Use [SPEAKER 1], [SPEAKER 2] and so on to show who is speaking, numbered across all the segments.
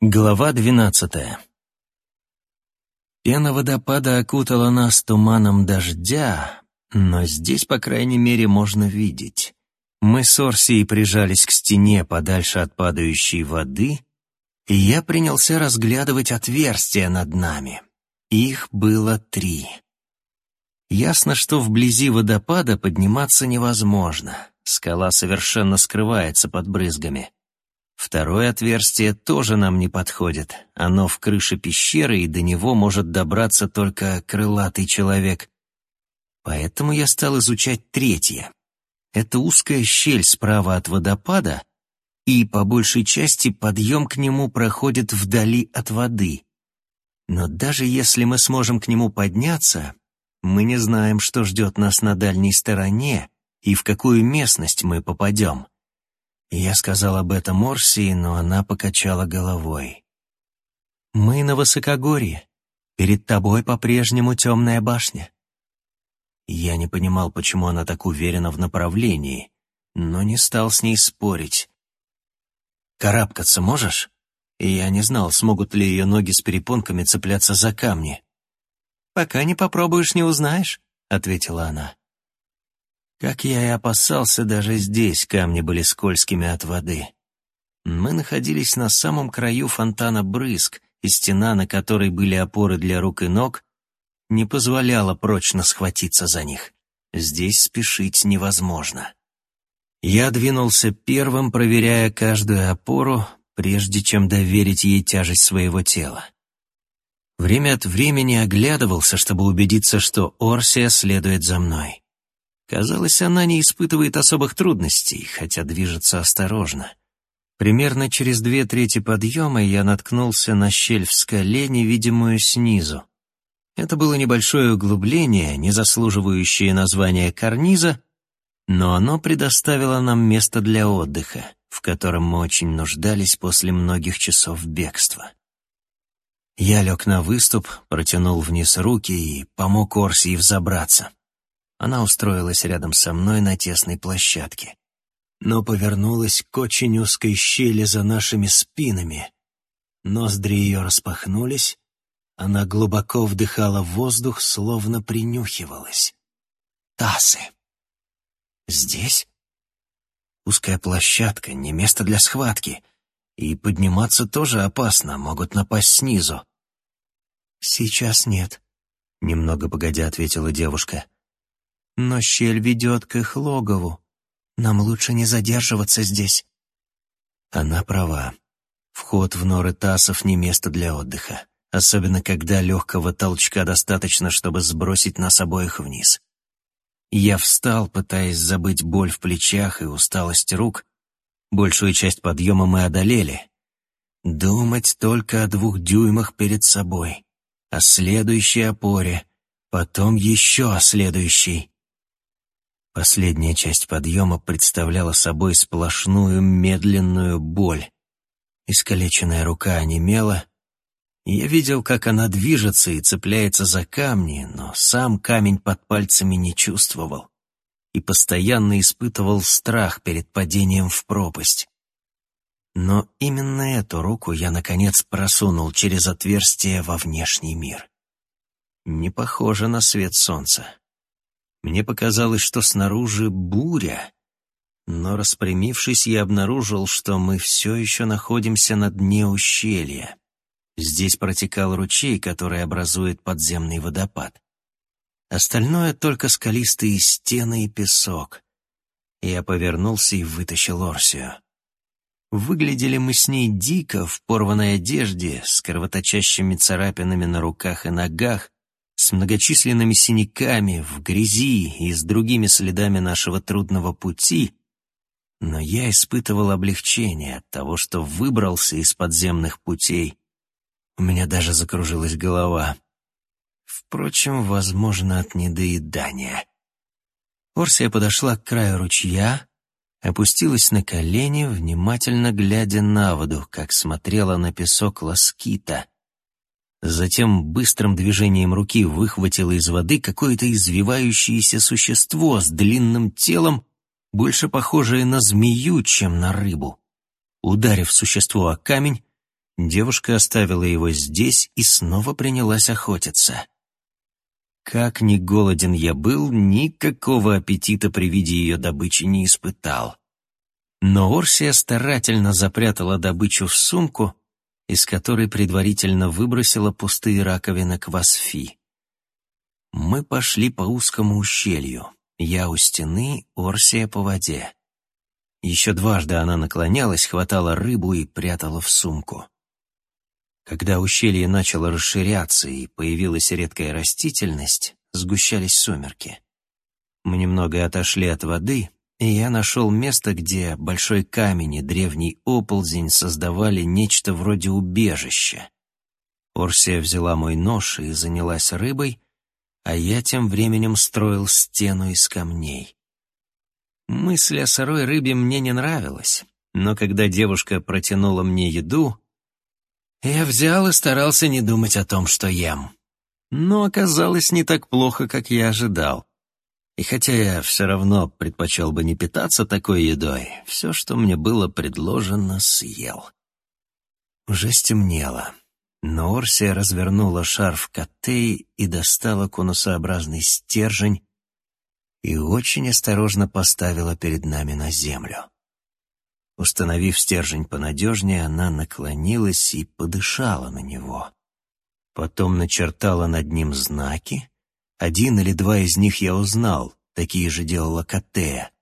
[SPEAKER 1] Глава двенадцатая Пена водопада окутала нас туманом дождя, но здесь, по крайней мере, можно видеть. Мы с Орсией прижались к стене подальше от падающей воды, и я принялся разглядывать отверстия над нами. Их было три. Ясно, что вблизи водопада подниматься невозможно. Скала совершенно скрывается под брызгами. Второе отверстие тоже нам не подходит. Оно в крыше пещеры, и до него может добраться только крылатый человек. Поэтому я стал изучать третье. Это узкая щель справа от водопада, и по большей части подъем к нему проходит вдали от воды. Но даже если мы сможем к нему подняться, мы не знаем, что ждет нас на дальней стороне и в какую местность мы попадем. Я сказал об этом Морсии, но она покачала головой. «Мы на высокогорье. Перед тобой по-прежнему темная башня». Я не понимал, почему она так уверена в направлении, но не стал с ней спорить. «Карабкаться можешь?» Я не знал, смогут ли ее ноги с перепонками цепляться за камни. «Пока не попробуешь, не узнаешь», — ответила она. Как я и опасался, даже здесь камни были скользкими от воды. Мы находились на самом краю фонтана брызг, и стена, на которой были опоры для рук и ног, не позволяла прочно схватиться за них. Здесь спешить невозможно. Я двинулся первым, проверяя каждую опору, прежде чем доверить ей тяжесть своего тела. Время от времени оглядывался, чтобы убедиться, что Орсия следует за мной. Казалось, она не испытывает особых трудностей, хотя движется осторожно. Примерно через две трети подъема я наткнулся на щель в скале, невидимую снизу. Это было небольшое углубление, не заслуживающее названия карниза, но оно предоставило нам место для отдыха, в котором мы очень нуждались после многих часов бегства. Я лег на выступ, протянул вниз руки и помог Орсии взобраться. Она устроилась рядом со мной на тесной площадке, но повернулась к очень узкой щели за нашими спинами. Ноздри ее распахнулись, она глубоко вдыхала воздух, словно принюхивалась. Тасы. Здесь? Узкая площадка, не место для схватки. И подниматься тоже опасно, могут напасть снизу. «Сейчас нет», — немного погодя ответила девушка. Но щель ведет к их логову. Нам лучше не задерживаться здесь. Она права. Вход в норы тасов не место для отдыха, особенно когда легкого толчка достаточно, чтобы сбросить нас обоих вниз. Я встал, пытаясь забыть боль в плечах и усталость рук. Большую часть подъема мы одолели. Думать только о двух дюймах перед собой, о следующей опоре, потом еще о следующей. Последняя часть подъема представляла собой сплошную медленную боль. Искалеченная рука онемела. Я видел, как она движется и цепляется за камни, но сам камень под пальцами не чувствовал и постоянно испытывал страх перед падением в пропасть. Но именно эту руку я, наконец, просунул через отверстие во внешний мир. Не похоже на свет солнца. Мне показалось, что снаружи буря, но распрямившись, я обнаружил, что мы все еще находимся на дне ущелья. Здесь протекал ручей, который образует подземный водопад. Остальное только скалистые стены и песок. Я повернулся и вытащил Орсию. Выглядели мы с ней дико в порванной одежде, с кровоточащими царапинами на руках и ногах, с многочисленными синяками, в грязи и с другими следами нашего трудного пути, но я испытывал облегчение от того, что выбрался из подземных путей. У меня даже закружилась голова. Впрочем, возможно, от недоедания. Орсия подошла к краю ручья, опустилась на колени, внимательно глядя на воду, как смотрела на песок ласкита — Затем быстрым движением руки выхватила из воды какое-то извивающееся существо с длинным телом, больше похожее на змею, чем на рыбу. Ударив существо о камень, Девушка оставила его здесь и снова принялась охотиться. Как ни голоден я был, никакого аппетита при виде ее добычи не испытал. Но Орсия старательно запрятала добычу в сумку, из которой предварительно выбросила пустые раковины квасфи. Мы пошли по узкому ущелью. Я у стены, Орсия по воде. Еще дважды она наклонялась, хватала рыбу и прятала в сумку. Когда ущелье начало расширяться и появилась редкая растительность, сгущались сумерки. Мы немного отошли от воды, и я нашел место, где большой камень и древний оползень создавали нечто вроде убежища. Орсия взяла мой нож и занялась рыбой, а я тем временем строил стену из камней. Мысль о сырой рыбе мне не нравилась, но когда девушка протянула мне еду, я взял и старался не думать о том, что ем. Но оказалось не так плохо, как я ожидал. И хотя я все равно предпочел бы не питаться такой едой, все, что мне было предложено, съел. Уже стемнело, но Орсия развернула шарф Коттей и достала конусообразный стержень и очень осторожно поставила перед нами на землю. Установив стержень понадежнее, она наклонилась и подышала на него. Потом начертала над ним знаки. Один или два из них я узнал, такие же делала Катея.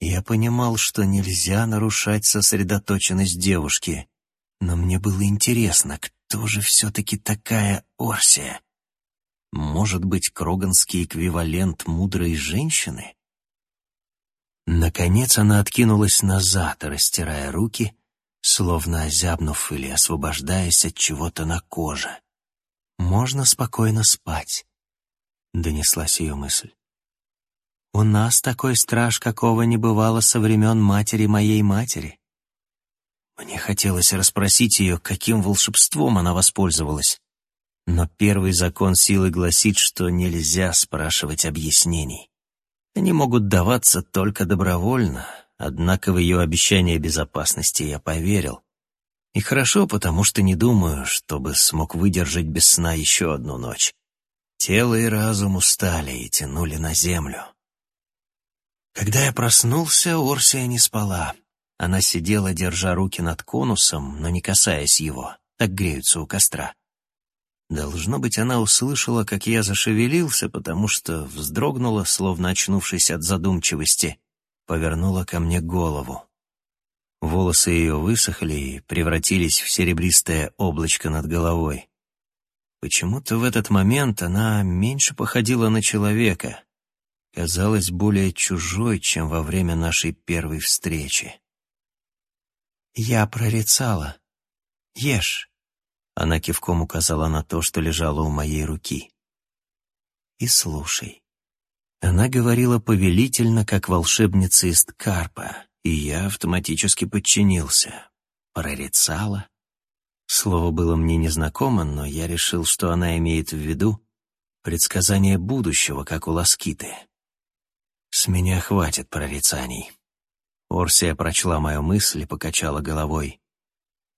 [SPEAKER 1] Я понимал, что нельзя нарушать сосредоточенность девушки, но мне было интересно, кто же все-таки такая Орсия? Может быть, кроганский эквивалент мудрой женщины? Наконец она откинулась назад, растирая руки, словно озябнув или освобождаясь от чего-то на коже. «Можно спокойно спать», — донеслась ее мысль. «У нас такой страж, какого не бывало со времен матери моей матери». Мне хотелось расспросить ее, каким волшебством она воспользовалась. Но первый закон силы гласит, что нельзя спрашивать объяснений. Они могут даваться только добровольно, однако в ее обещание безопасности я поверил. И хорошо, потому что не думаю, чтобы смог выдержать без сна еще одну ночь. Тело и разум устали и тянули на землю. Когда я проснулся, Орсия не спала. Она сидела, держа руки над конусом, но не касаясь его. Так греются у костра. Должно быть, она услышала, как я зашевелился, потому что вздрогнула, словно очнувшись от задумчивости, повернула ко мне голову. Волосы ее высохли и превратились в серебристое облачко над головой. Почему-то в этот момент она меньше походила на человека, казалась более чужой, чем во время нашей первой встречи. «Я прорицала. Ешь». Она кивком указала на то, что лежало у моей руки. «И слушай». Она говорила повелительно, как волшебница из Ткарпа, и я автоматически подчинился. Прорицала. Слово было мне незнакомо, но я решил, что она имеет в виду предсказание будущего, как у Ласкиты. С меня хватит прорицаний. Орсия прочла мою мысль и покачала головой.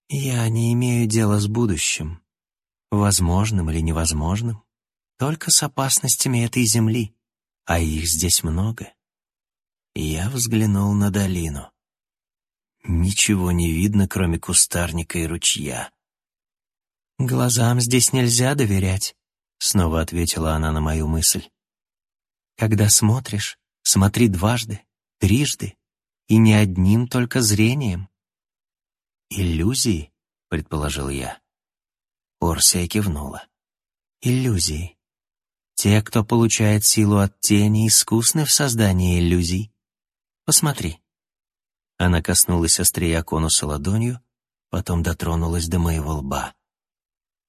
[SPEAKER 1] Я не имею дела с будущим, возможным или невозможным, только с опасностями этой земли, а их здесь много. Я взглянул на долину. Ничего не видно, кроме кустарника и ручья. «Глазам здесь нельзя доверять», — снова ответила она на мою мысль. «Когда смотришь, смотри дважды, трижды, и не одним только зрением. «Иллюзии?» — предположил я. Орсия кивнула. «Иллюзии. Те, кто получает силу от тени, искусны в создании иллюзий. Посмотри». Она коснулась острия конуса ладонью, потом дотронулась до моего лба.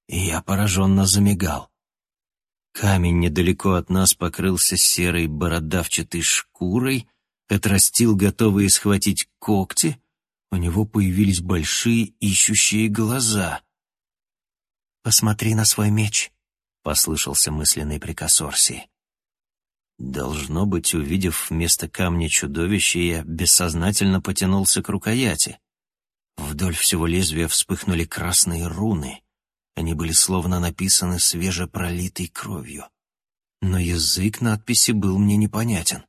[SPEAKER 1] И я пораженно замигал. Камень недалеко от нас покрылся серой бородавчатой шкурой, отрастил готовые схватить когти — у него появились большие ищущие глаза. «Посмотри на свой меч», — послышался мысленный приказ Орси. Должно быть, увидев вместо камня чудовище, я бессознательно потянулся к рукояти. Вдоль всего лезвия вспыхнули красные руны. Они были словно написаны свежепролитой кровью. Но язык надписи был мне непонятен.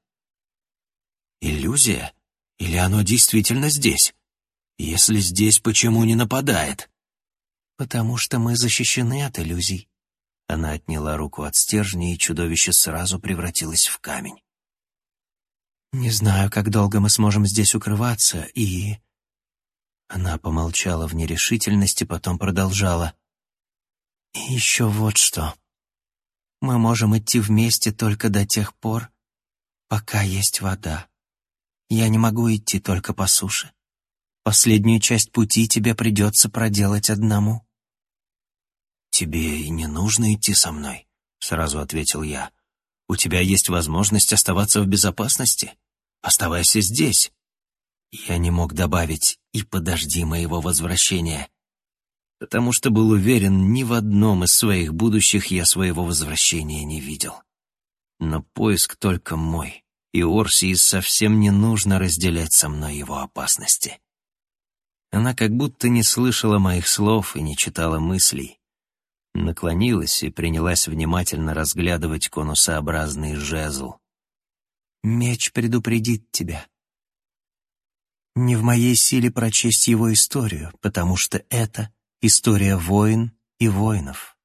[SPEAKER 1] Иллюзия? Или оно действительно здесь? Если здесь, почему не нападает? Потому что мы защищены от иллюзий. Она отняла руку от стержня, и чудовище сразу превратилось в камень. Не знаю, как долго мы сможем здесь укрываться, и... Она помолчала в нерешительности, потом продолжала. И еще вот что. Мы можем идти вместе только до тех пор, пока есть вода. Я не могу идти только по суше. Последнюю часть пути тебе придется проделать одному. «Тебе и не нужно идти со мной», — сразу ответил я. «У тебя есть возможность оставаться в безопасности. Оставайся здесь». Я не мог добавить «и подожди моего возвращения», потому что был уверен, ни в одном из своих будущих я своего возвращения не видел. Но поиск только мой, и Орсии совсем не нужно разделять со мной его опасности. Она как будто не слышала моих слов и не читала мыслей. Наклонилась и принялась внимательно разглядывать конусообразный жезл. «Меч предупредит тебя. Не в моей силе прочесть его историю, потому что это история войн и воинов.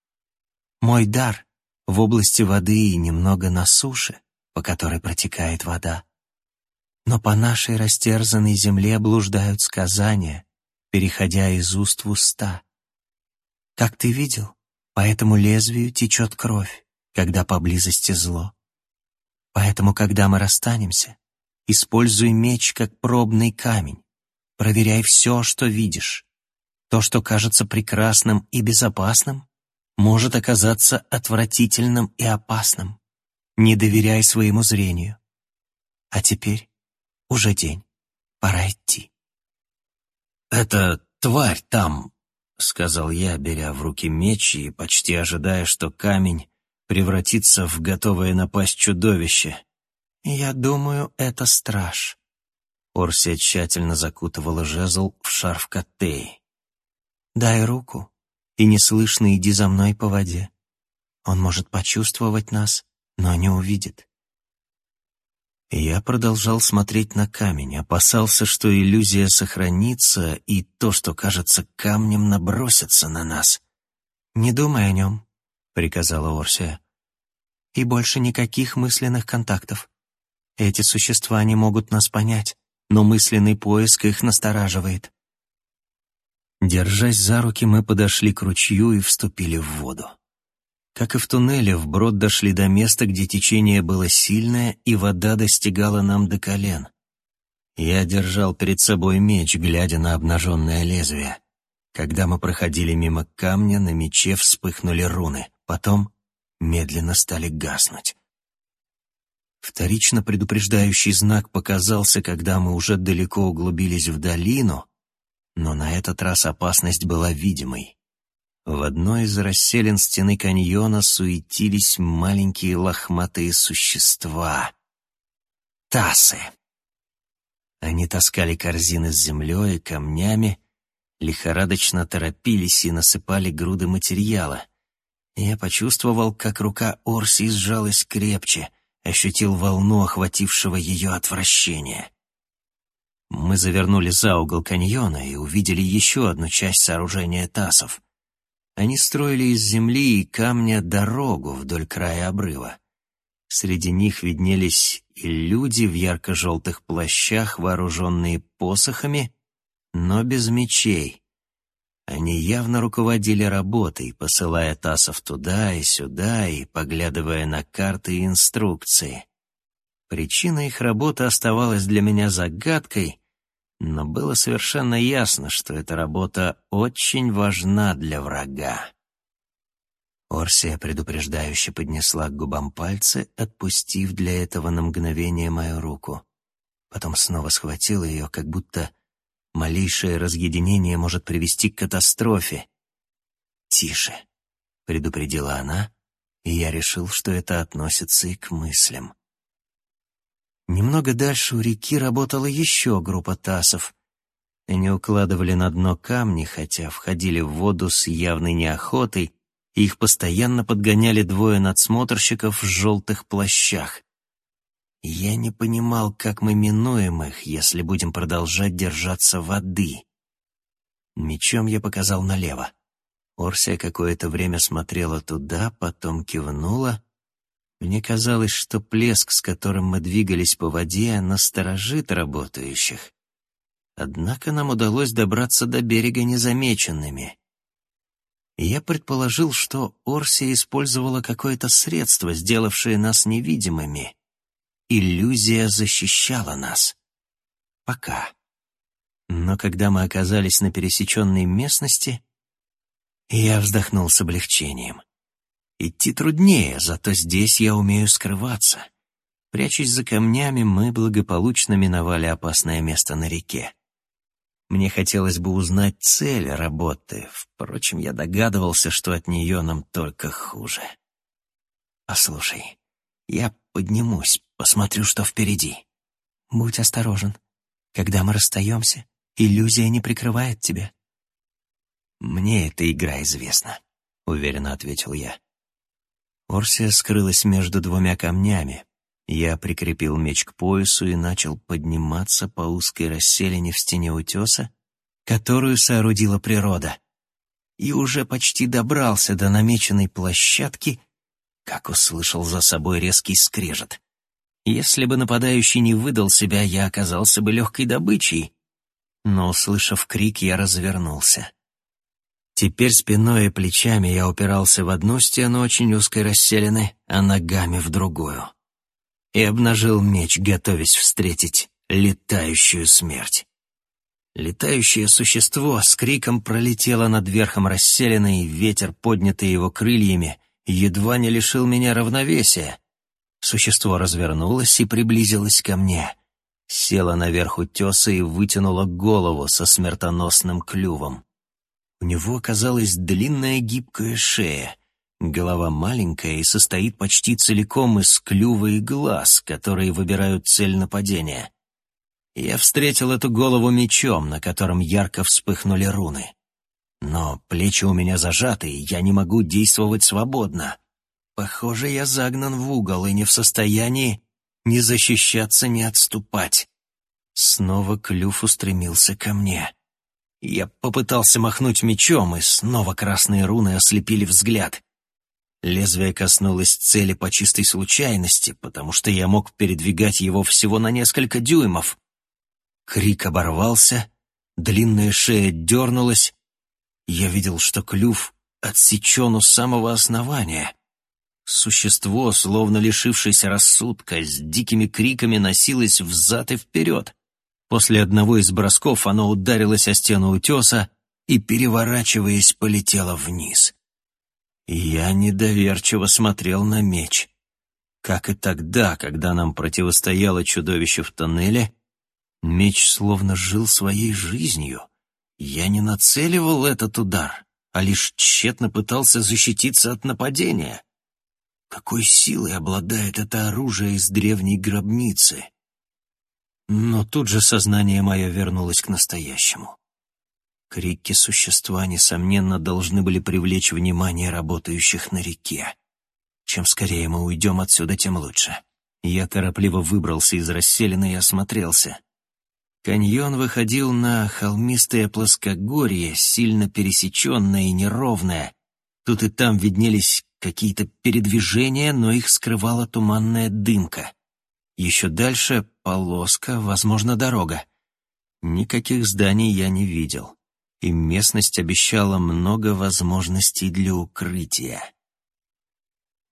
[SPEAKER 1] Мой дар в области воды и немного на суше, по которой протекает вода. Но по нашей растерзанной земле блуждают сказания, переходя из уст в уста. Как ты видел, по этому лезвию течет кровь, когда поблизости зло. Поэтому, когда мы расстанемся, используй меч как пробный камень. Проверяй все, что видишь. То, что кажется прекрасным и безопасным, может оказаться отвратительным и опасным. Не доверяй своему зрению. А теперь уже день. Пора идти. «Это тварь там», — сказал я, беря в руки меч и почти ожидая, что камень превратится в готовое напасть чудовище. «Я думаю, это страж». Орсия тщательно закутывала жезл в шарф Коттеи. «Дай руку и неслышно иди за мной по воде. Он может почувствовать нас, но не увидит. Я продолжал смотреть на камень, опасался, что иллюзия сохранится, и то, что кажется камнем, набросится на нас. «Не думай о нем», — приказала Орсия. «И больше никаких мысленных контактов. Эти существа не могут нас понять, но мысленный поиск их настораживает». Держась за руки, мы подошли к ручью и вступили в воду. Как и в туннеле, вброд дошли до места, где течение было сильное, и вода достигала нам до колен. Я держал перед собой меч, глядя на обнаженное лезвие. Когда мы проходили мимо камня, на мече вспыхнули руны, потом медленно стали гаснуть. Вторично предупреждающий знак показался, когда мы уже далеко углубились в долину, но на этот раз опасность была видимой. В одной из расселен стены каньона суетились маленькие лохматые существа. Тасы. Они таскали корзины с землей и камнями, лихорадочно торопились и насыпали груды материала. Я почувствовал, как рука Орси сжалась крепче, ощутил волну охватившего ее отвращения. Мы завернули за угол каньона и увидели еще одну часть сооружения тасов — они строили из земли и камня дорогу вдоль края обрыва. Среди них виднелись и люди в ярко-желтых плащах, вооруженные посохами, но без мечей. Они явно руководили работой, посылая тасов туда и сюда и поглядывая на карты и инструкции. Причина их работы оставалась для меня загадкой, но было совершенно ясно, что эта работа очень важна для врага. Орсия предупреждающе поднесла к губам пальцы, отпустив для этого на мгновение мою руку. Потом снова схватила ее, как будто малейшее разъединение может привести к катастрофе. «Тише», — предупредила она, и я решил, что это относится и к мыслям. Немного дальше у реки работала еще группа тасов. Они укладывали на дно камни, хотя входили в воду с явной неохотой, и их постоянно подгоняли двое надсмотрщиков в желтых плащах. Я не понимал, как мы минуем их, если будем продолжать держаться воды. Мечом я показал налево. Орсия какое-то время смотрела туда, потом кивнула. Мне казалось, что плеск, с которым мы двигались по воде, насторожит работающих. Однако нам удалось добраться до берега незамеченными. Я предположил, что Орсия использовала какое-то средство, сделавшее нас невидимыми. Иллюзия защищала нас. Пока. Но когда мы оказались на пересеченной местности, я вздохнул с облегчением. Идти труднее, зато здесь я умею скрываться. Прячась за камнями, мы благополучно миновали опасное место на реке. Мне хотелось бы узнать цель работы, впрочем, я догадывался, что от нее нам только хуже. «Послушай, я поднимусь, посмотрю, что впереди. Будь осторожен. Когда мы расстаемся, иллюзия не прикрывает тебя». «Мне эта игра известна», — уверенно ответил я. Орсия скрылась между двумя камнями. Я прикрепил меч к поясу и начал подниматься по узкой расселине в стене утеса, которую соорудила природа. И уже почти добрался до намеченной площадки, как услышал за собой резкий скрежет. Если бы нападающий не выдал себя, я оказался бы легкой добычей. Но, услышав крик, я развернулся. Теперь спиной и плечами я упирался в одну стену очень узкой расселены, а ногами в другую. И обнажил меч, готовясь встретить летающую смерть. Летающее существо с криком пролетело над верхом расселены, и ветер, поднятый его крыльями, едва не лишил меня равновесия. Существо развернулось и приблизилось ко мне. Села наверх утеса и вытянула голову со смертоносным клювом. У него оказалась длинная гибкая шея. Голова маленькая и состоит почти целиком из клюва и глаз, которые выбирают цель нападения. Я встретил эту голову мечом, на котором ярко вспыхнули руны. Но плечи у меня зажаты, и я не могу действовать свободно. Похоже, я загнан в угол и не в состоянии ни защищаться, ни отступать. Снова клюв устремился ко мне. Я попытался махнуть мечом, и снова красные руны ослепили взгляд. Лезвие коснулось цели по чистой случайности, потому что я мог передвигать его всего на несколько дюймов. Крик оборвался, длинная шея дернулась. Я видел, что клюв отсечен у самого основания. Существо, словно лишившееся рассудка, с дикими криками носилось взад и вперед. После одного из бросков оно ударилось о стену утеса и, переворачиваясь, полетело вниз. Я недоверчиво смотрел на меч. Как и тогда, когда нам противостояло чудовище в тоннеле, меч словно жил своей жизнью. Я не нацеливал этот удар, а лишь тщетно пытался защититься от нападения. Какой силой обладает это оружие из древней гробницы? Но тут же сознание мое вернулось к настоящему. Крики существа, несомненно, должны были привлечь внимание работающих на реке. Чем скорее мы уйдем отсюда, тем лучше. Я торопливо выбрался из расселины и осмотрелся. Каньон выходил на холмистое плоскогорье, сильно пересеченное и неровное. Тут и там виднелись какие-то передвижения, но их скрывала туманная дымка. Еще дальше полоска, возможно, дорога. Никаких зданий я не видел, и местность обещала много возможностей для укрытия.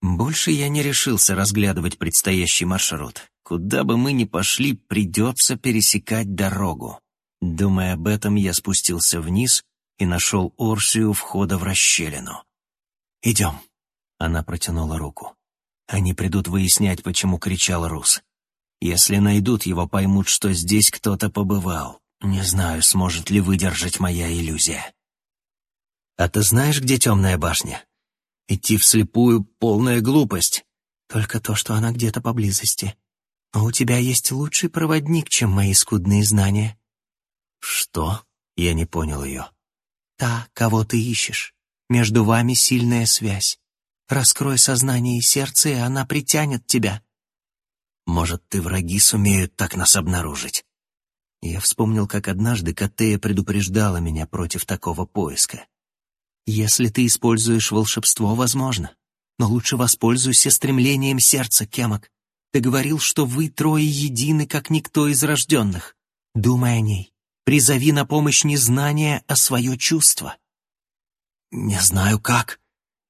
[SPEAKER 1] Больше я не решился разглядывать предстоящий маршрут. Куда бы мы ни пошли, придется пересекать дорогу. Думая об этом, я спустился вниз и нашел Орсию входа в расщелину. «Идем», — она протянула руку. «Они придут выяснять, почему кричал Рус. Если найдут его, поймут, что здесь кто-то побывал. Не знаю, сможет ли выдержать моя иллюзия. А ты знаешь, где темная башня? Идти вслепую — полная глупость. Только то, что она где-то поблизости. Но у тебя есть лучший проводник, чем мои скудные знания. «Что?» — я не понял ее.
[SPEAKER 2] «Та, кого ты ищешь. Между вами сильная связь. Раскрой сознание и сердце, и она притянет тебя».
[SPEAKER 1] «Может, ты враги сумеют так нас обнаружить?» Я вспомнил, как однажды Катея предупреждала меня против такого поиска. «Если ты используешь волшебство, возможно. Но лучше воспользуйся стремлением сердца, Кемок. Ты говорил, что вы трое едины, как никто из рожденных. Думай о ней. Призови на помощь не знание, а свое чувство». «Не знаю как».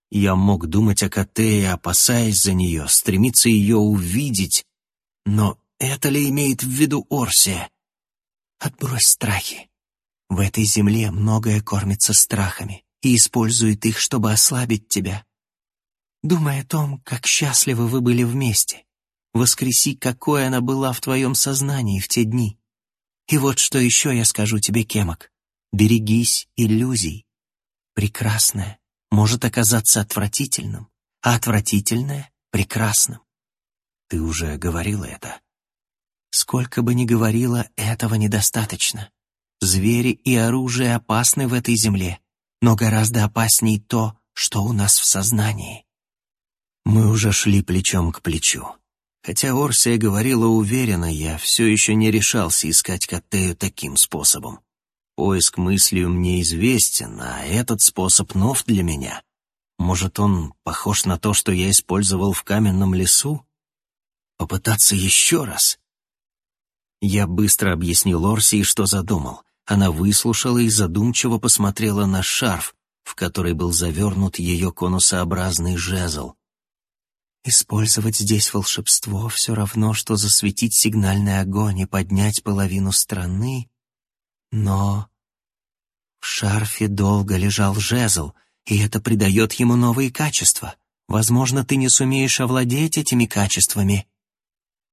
[SPEAKER 1] Я мог думать о Катее, опасаясь за нее, стремиться ее увидеть. Но это ли имеет в виду Орсия?
[SPEAKER 2] Отбрось страхи. В этой земле многое кормится страхами и использует их, чтобы ослабить тебя. Думай о том, как счастливы вы были вместе. Воскреси, какой она была в твоем сознании в те дни. И вот что еще я скажу тебе, Кемок. Берегись иллюзий. Прекрасное может оказаться отвратительным, а отвратительное — прекрасным. Ты уже говорила это. Сколько бы ни говорила, этого недостаточно. Звери и оружие опасны в этой земле, но гораздо опасней то, что у нас в сознании. Мы уже шли плечом к плечу. Хотя Орсия говорила уверенно, я все еще не решался искать Коттею таким способом. Поиск мыслью мне известен, а этот способ нов для меня. Может, он похож на то, что я использовал в каменном лесу? Попытаться еще раз? Я быстро объяснил Орсии, что задумал. Она выслушала и задумчиво посмотрела на шарф, в который был завернут ее конусообразный жезл. «Использовать здесь волшебство все равно, что засветить сигнальный огонь и поднять половину страны, но в шарфе долго лежал жезл, и это придает ему новые качества. Возможно, ты не сумеешь овладеть этими качествами,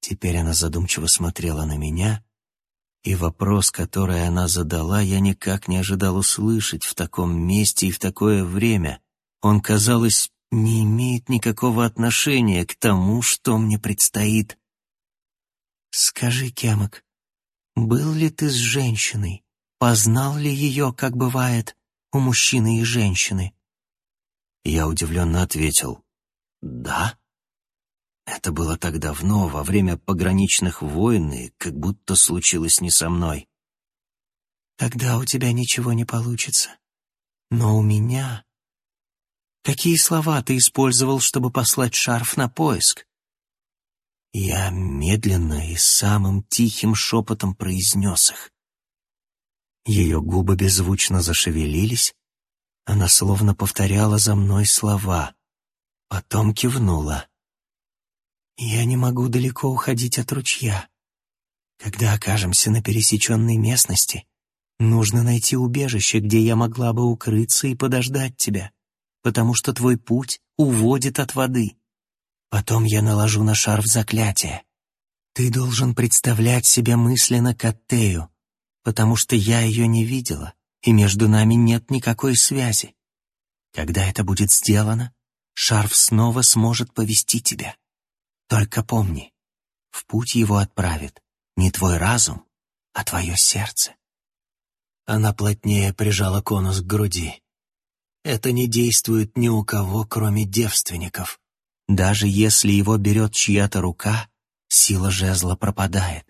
[SPEAKER 2] Теперь она задумчиво смотрела на меня, и вопрос, который она задала, я никак не ожидал услышать в таком месте и в такое время. Он, казалось, не имеет никакого отношения к тому, что мне предстоит. «Скажи, Кемок, был ли ты с женщиной? Познал ли ее, как бывает, у мужчины и женщины?» Я удивленно ответил «Да». Это было так давно, во время пограничных войн, и как будто случилось не со мной. Тогда у тебя ничего не получится. Но у меня... Какие слова ты использовал, чтобы послать шарф на поиск? Я медленно и самым тихим шепотом произнес их. Ее губы беззвучно зашевелились, она словно повторяла за мной слова, потом кивнула. Я не могу далеко уходить от ручья. Когда окажемся на пересеченной местности, нужно найти убежище, где я могла бы укрыться и подождать тебя, потому что твой путь уводит от воды. Потом я наложу на шарф заклятие. Ты должен представлять себе мысленно Каттею, потому что я ее не видела, и между нами нет никакой связи. Когда это будет сделано, шарф снова сможет повести тебя. Только помни, в путь его отправит не твой разум, а твое сердце. Она плотнее прижала конус к груди. Это не действует ни у кого, кроме девственников. Даже если его берет чья-то рука, сила жезла пропадает.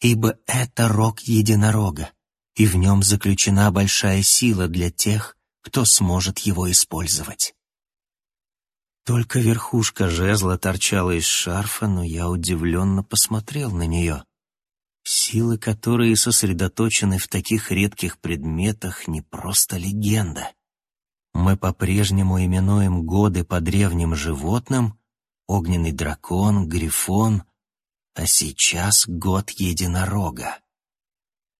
[SPEAKER 2] Ибо это рог единорога, и в нем заключена большая сила для тех, кто сможет его использовать. Только верхушка жезла торчала из шарфа, но я удивленно посмотрел на нее. Силы, которые сосредоточены в таких редких предметах, не просто легенда. Мы по-прежнему именуем годы по древним животным огненный дракон, грифон, а сейчас год единорога.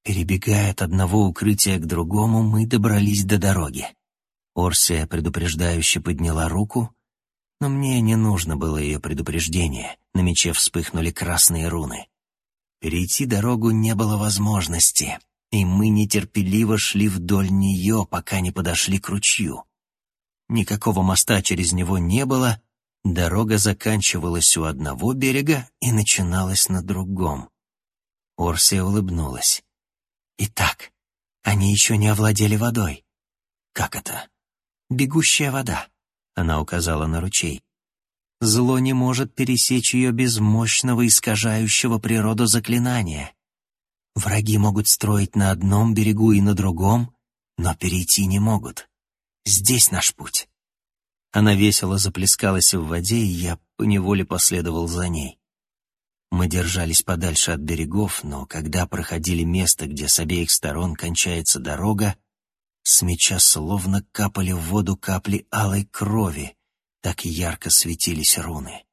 [SPEAKER 2] Перебегая от одного укрытия к другому, мы добрались до дороги. Орсия предупреждающе подняла руку — но мне не нужно было ее предупреждение, на мече вспыхнули красные руны. Перейти дорогу не было возможности, и мы нетерпеливо шли вдоль нее, пока не подошли к ручью. Никакого моста через него не было, дорога заканчивалась у одного берега и начиналась на другом. Орсия улыбнулась. Итак, они еще не овладели водой.
[SPEAKER 1] Как это?
[SPEAKER 2] Бегущая вода, она указала на ручей. Зло не может пересечь ее без мощного искажающего природу заклинания. Враги могут строить на одном берегу и на другом, но перейти не могут. Здесь наш путь. Она весело заплескалась в воде, и я поневоле последовал за ней. Мы держались подальше от берегов, но когда проходили место, где с обеих сторон кончается дорога, с меча словно капали в воду капли алой крови, так ярко светились руны.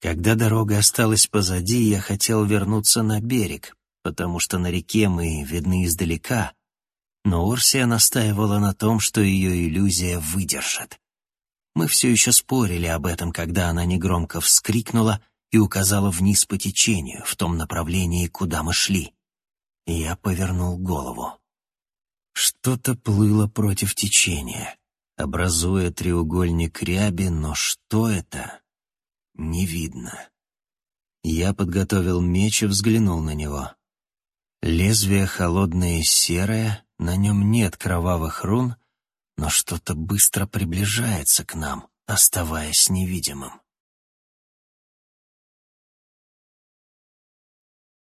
[SPEAKER 2] Когда дорога осталась позади, я хотел вернуться на берег, потому что на реке мы видны издалека, но Орсия настаивала на том, что ее иллюзия выдержит. Мы все еще спорили об этом, когда она негромко вскрикнула — и указала вниз по течению, в том направлении, куда мы шли. Я повернул голову. Что-то плыло против течения, образуя треугольник ряби, но что это? Не видно. Я подготовил меч и взглянул на него. Лезвие холодное и серое, на нем нет кровавых рун, но что-то быстро приближается к нам, оставаясь невидимым.